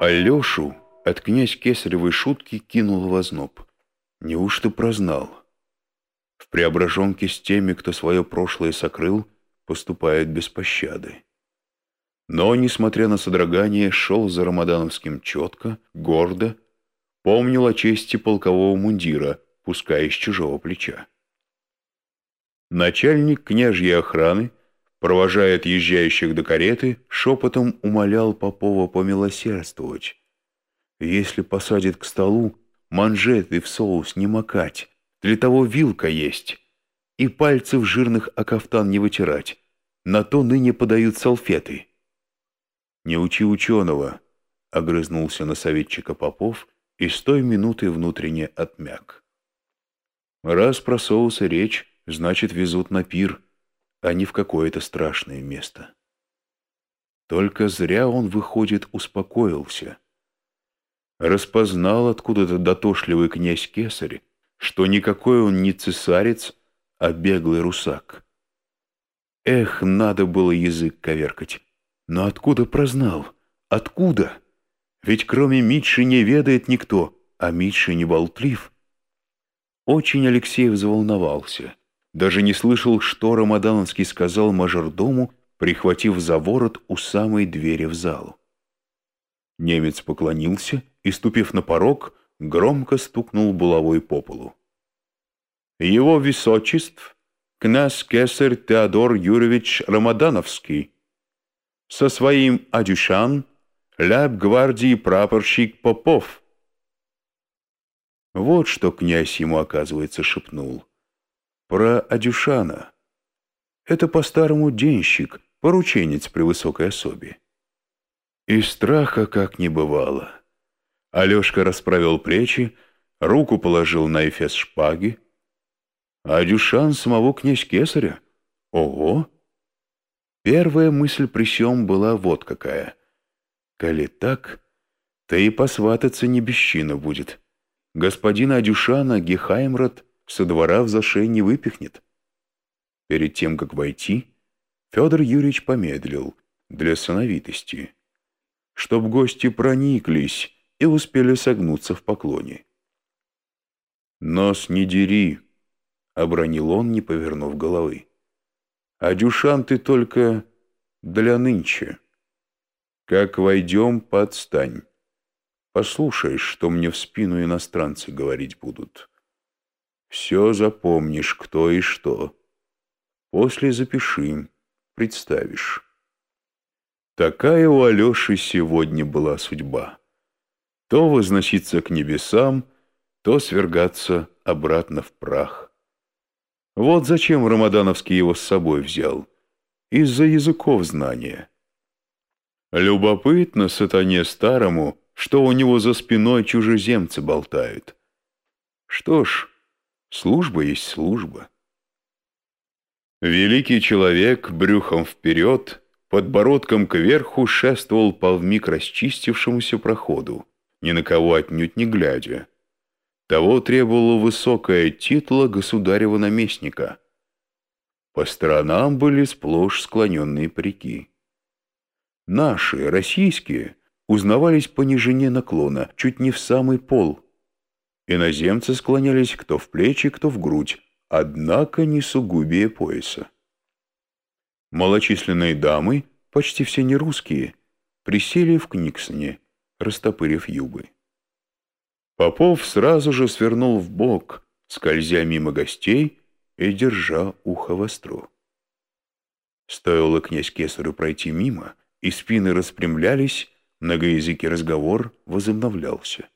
Алешу от князь Кесаревой шутки кинул в озноб. Неужто прознал? В преображенке с теми, кто свое прошлое сокрыл, поступает без пощады. Но, несмотря на содрогание, шел за Рамадановским четко, гордо, помнил о чести полкового мундира, пускай из чужого плеча. Начальник княжьей охраны, провожая отъезжающих до кареты, шепотом умолял Попова помилосердствовать. Если посадит к столу, манжеты в соус не макать, для того вилка есть, и пальцев жирных о кафтан не вытирать, на то ныне подают салфеты. «Не учи ученого», — огрызнулся на советчика Попов и с той минуты внутренне отмяк. Раз про соусы речь, значит, везут на пир, а не в какое-то страшное место. Только зря он, выходит, успокоился. Распознал откуда-то дотошливый князь Кесарь, что никакой он не цесарец, а беглый русак. Эх, надо было язык коверкать. Но откуда прознал? Откуда? Ведь кроме Митши не ведает никто, а Митши не болтлив. Очень Алексей взволновался. Даже не слышал, что Рамадановский сказал мажордому, прихватив за ворот у самой двери в залу. Немец поклонился и, ступив на порог, громко стукнул булавой по полу. «Его высочеств, князь Кесарь Теодор Юрьевич Рамадановский, со своим адюшан, ляп-гвардии прапорщик Попов». Вот что князь ему, оказывается, шепнул. Про Адюшана. Это по-старому денщик, порученец при высокой особе. И страха как не бывало. Алешка расправил плечи, руку положил на эфес шпаги. А Дюшан самого князь Кесаря? Ого! Первая мысль при сём была вот какая. Коли так, то и посвататься не бесчина будет. Господина Адюшана Гехаймрат со двора в зашей не выпихнет. Перед тем, как войти, Федор Юрьевич помедлил для сыновитости, чтоб гости прониклись и успели согнуться в поклоне. «Нос не дери», — обронил он, не повернув головы. «А дюшан ты только для нынче. Как войдем, подстань. Послушаешь, что мне в спину иностранцы говорить будут. Все запомнишь, кто и что. После запиши, представишь». Такая у Алеши сегодня была судьба то возноситься к небесам, то свергаться обратно в прах. Вот зачем Рамадановский его с собой взял. Из-за языков знания. Любопытно сатане старому, что у него за спиной чужеземцы болтают. Что ж, служба есть служба. Великий человек брюхом вперед, подбородком кверху шествовал по вмиг расчистившемуся проходу ни на кого отнюдь не глядя. Того требовало высокое титла государева наместника. По сторонам были сплошь склоненные парики. Наши, российские, узнавались по нижине наклона, чуть не в самый пол. Иноземцы склонялись кто в плечи, кто в грудь, однако не сугубее пояса. Малочисленные дамы, почти все не русские, присели в Книксоне, растопырив юбы. Попов сразу же свернул в бок, скользя мимо гостей и держа ухо востро. Стоило князь Кесарю пройти мимо, и спины распрямлялись, многоязыкий разговор возобновлялся.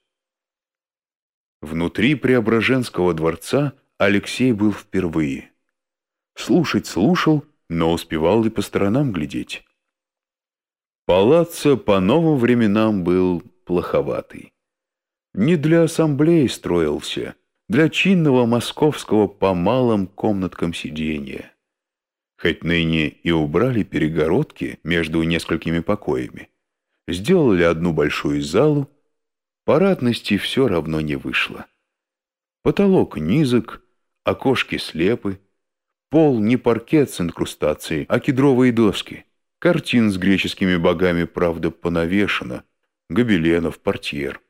Внутри Преображенского дворца Алексей был впервые. Слушать слушал, но успевал и по сторонам глядеть. Палаццо по новым временам был плоховатый. Не для ассамблеи строился, для чинного московского по малым комнаткам сидения. Хоть ныне и убрали перегородки между несколькими покоями, сделали одну большую залу, парадности все равно не вышло. Потолок низок, окошки слепы, пол не паркет с инкрустацией, а кедровые доски — Картин с греческими богами, правда, понавешено, гобеленов, портьер.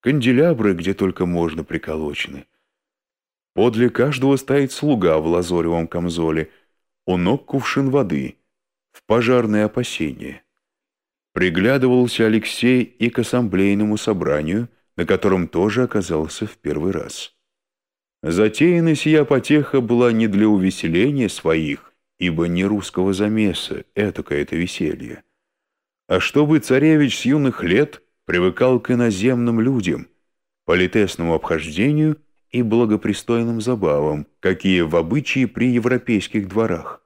Канделябры, где только можно, приколочены. Подле каждого стоит слуга в лазоревом камзоле, у ног кувшин воды, в пожарное опасение. Приглядывался Алексей и к ассамблейному собранию, на котором тоже оказался в первый раз. Затеяна сия потеха была не для увеселения своих, ибо не русского замеса, этакое это веселье, а чтобы царевич с юных лет привыкал к иноземным людям, политесному обхождению и благопристойным забавам, какие в обычае при европейских дворах.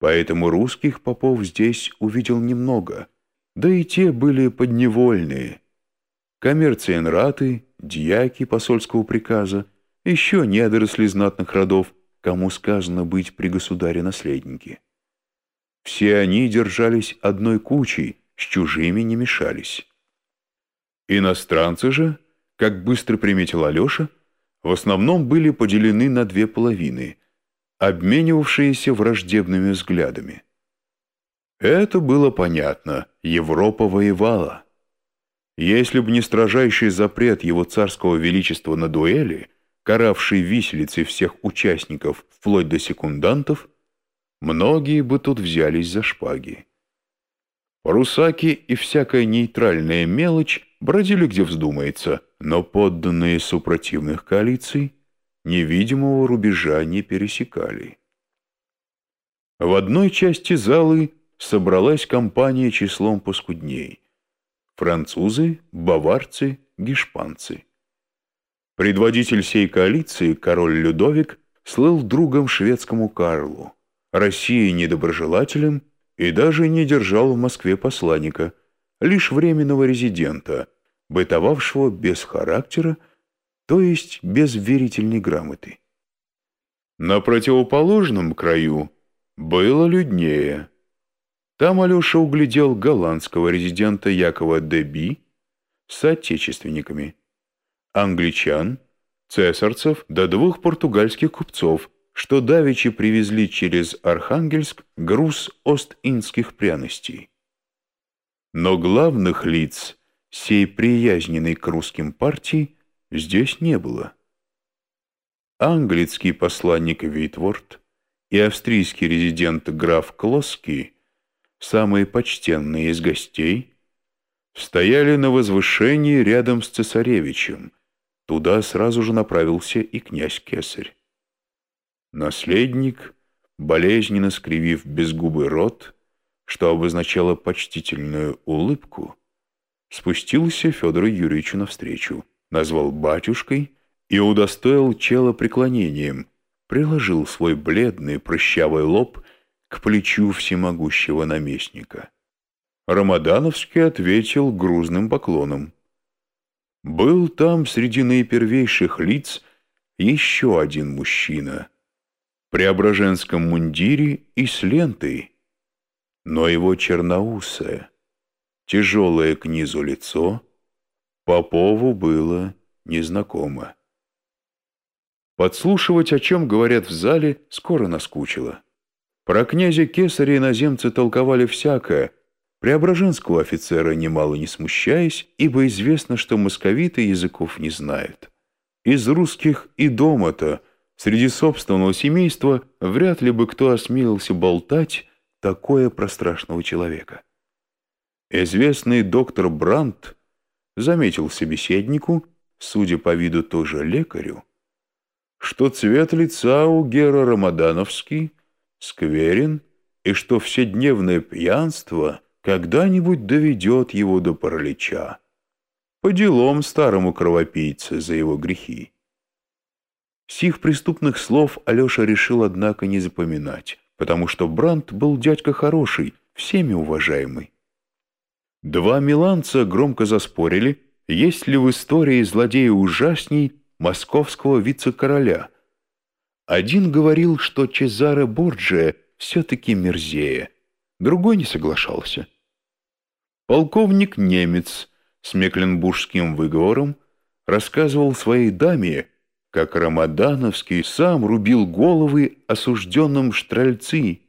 Поэтому русских попов здесь увидел немного, да и те были подневольные. Коммерциенраты, дьяки посольского приказа, еще недоросли знатных родов, кому сказано быть при государе наследники. Все они держались одной кучей, с чужими не мешались. Иностранцы же, как быстро приметил Алеша, в основном были поделены на две половины, обменивавшиеся враждебными взглядами. Это было понятно, Европа воевала. Если бы не строжайший запрет его царского величества на дуэли, каравший виселицей всех участников вплоть до секундантов, многие бы тут взялись за шпаги. Русаки и всякая нейтральная мелочь бродили где вздумается, но подданные супротивных коалиций невидимого рубежа не пересекали. В одной части залы собралась компания числом поскудней. Французы, баварцы, гешпанцы. Предводитель сей коалиции, король Людовик, слыл другом шведскому Карлу, России недоброжелателем и даже не держал в Москве посланника, лишь временного резидента, бытовавшего без характера, то есть без верительной грамоты. На противоположном краю было люднее. Там Алеша углядел голландского резидента Якова Деби с отечественниками, англичан, цесарцев до двух португальских купцов, что давичи привезли через Архангельск груз ост-индских пряностей. Но главных лиц сей приязненной к русским партии здесь не было. Английский посланник Витворд и австрийский резидент граф Клосский, самые почтенные из гостей, стояли на возвышении рядом с цесаревичем. Туда сразу же направился и князь Кесарь. Наследник, болезненно скривив безгубый рот, что обозначало почтительную улыбку, спустился Федору Юрьевичу навстречу, назвал батюшкой и удостоил чела преклонением, приложил свой бледный прыщавый лоб к плечу всемогущего наместника. Рамадановский ответил грузным поклоном. Был там среди наипервейших лиц еще один мужчина — преображенском мундире и с лентой, но его черноусое, тяжелое к низу лицо Попову было незнакомо. Подслушивать, о чем говорят в зале, скоро наскучило. Про князя Кесаря иноземцы толковали всякое, Преображенского офицера немало не смущаясь, ибо известно, что московиты языков не знают. Из русских и дома-то Среди собственного семейства вряд ли бы кто осмелился болтать такое про страшного человека. Известный доктор Брандт заметил собеседнику, судя по виду тоже лекарю, что цвет лица у Гера Рамадановский скверен и что вседневное пьянство когда-нибудь доведет его до паралича. По делам старому кровопийце за его грехи. Сих преступных слов Алеша решил, однако, не запоминать, потому что Брандт был дядька хороший, всеми уважаемый. Два миланца громко заспорили, есть ли в истории злодея ужасней московского вице-короля. Один говорил, что Чезаре Борджия все-таки мерзее, другой не соглашался. Полковник немец с мекленбургским выговором рассказывал своей даме, как Рамадановский сам рубил головы осужденным штральцы.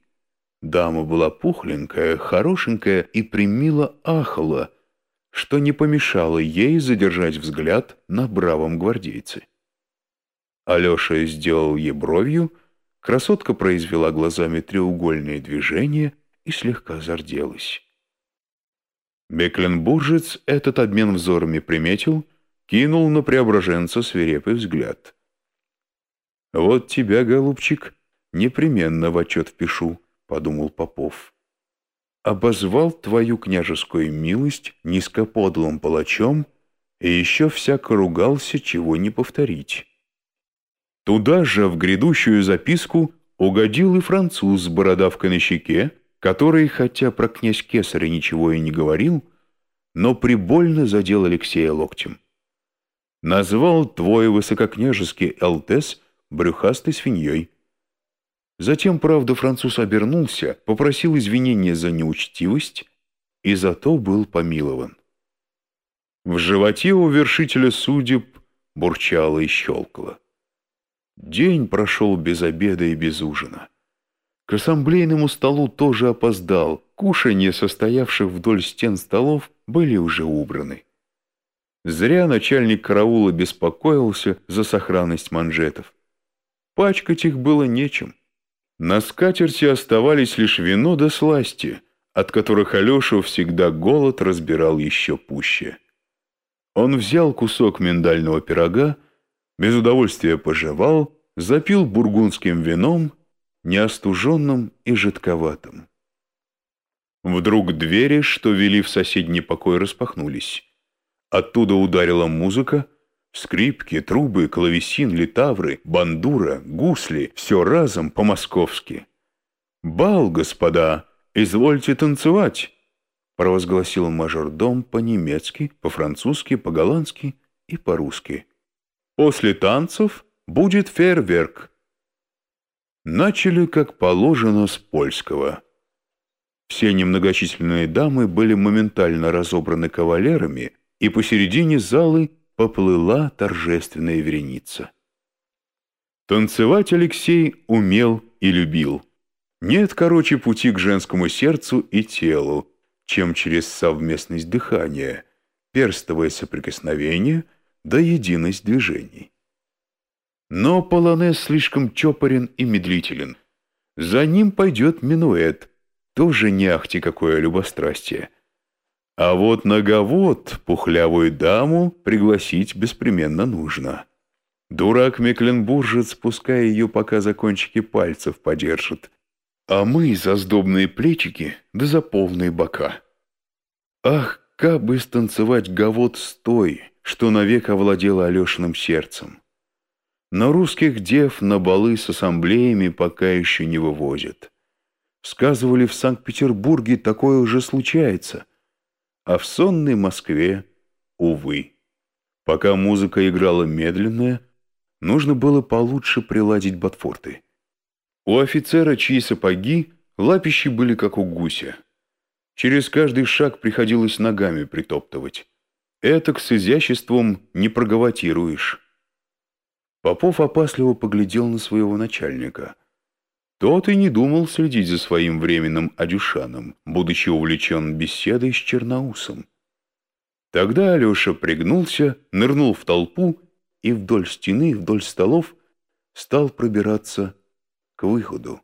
Дама была пухленькая, хорошенькая и примило ахала, что не помешало ей задержать взгляд на бравом гвардейце. Алеша сделал ей бровью, красотка произвела глазами треугольные движения и слегка зарделась. Мекленбуржец этот обмен взорами приметил, кинул на преображенца свирепый взгляд. «Вот тебя, голубчик, непременно в отчет впишу», — подумал Попов. «Обозвал твою княжескую милость низкоподлым палачом и еще всяко ругался, чего не повторить». Туда же, в грядущую записку, угодил и француз с бородавкой на щеке, который, хотя про князь Кесаря ничего и не говорил, но прибольно задел Алексея локтем. Назвал твой высококняжеский Элтес брюхастой свиньей. Затем, правда, француз обернулся, попросил извинения за неучтивость и зато был помилован. В животе у вершителя судеб бурчало и щелкало. День прошел без обеда и без ужина. К ассамблейному столу тоже опоздал. Кушанья, состоявших вдоль стен столов, были уже убраны. Зря начальник караула беспокоился за сохранность манжетов. Пачкать их было нечем. На скатерти оставались лишь вино да сласти, от которых Алешу всегда голод разбирал еще пуще. Он взял кусок миндального пирога, без удовольствия пожевал, запил бургундским вином, неостуженным и жидковатым. Вдруг двери, что вели в соседний покой, распахнулись. Оттуда ударила музыка, скрипки, трубы, клавесин, литавры, бандура, гусли, все разом по-московски. «Бал, господа, извольте танцевать!» провозгласил мажордом по-немецки, по-французски, по-голландски и по-русски. После танцев будет фейерверк. Начали, как положено, с польского. Все немногочисленные дамы были моментально разобраны кавалерами, и посередине залы поплыла торжественная вереница. Танцевать Алексей умел и любил. Нет, короче, пути к женскому сердцу и телу, чем через совместность дыхания, перстовое соприкосновение — да единость движений. Но полонез слишком чопорен и медлителен. За ним пойдет минуэт, тоже не ахти какое любострастие. А вот наговод пухлявую даму пригласить беспременно нужно. Дурак Мекленбуржец, пускай ее пока за кончики пальцев подержит, а мы за сдобные плечики да за полные бока. Ах, как бы станцевать гавот стой, что навек овладело Алешиным сердцем. Но русских дев на балы с ассамблеями пока еще не вывозят. Сказывали, в Санкт-Петербурге такое уже случается, а в сонной Москве, увы. Пока музыка играла медленная, нужно было получше приладить ботфорты. У офицера, чьи сапоги, лапищи были как у гуся. Через каждый шаг приходилось ногами притоптывать. Этак с изяществом не проговатируешь. Попов опасливо поглядел на своего начальника. Тот и не думал следить за своим временным адюшаном, будучи увлечен беседой с Черноусом. Тогда Алеша пригнулся, нырнул в толпу и вдоль стены, вдоль столов стал пробираться к выходу.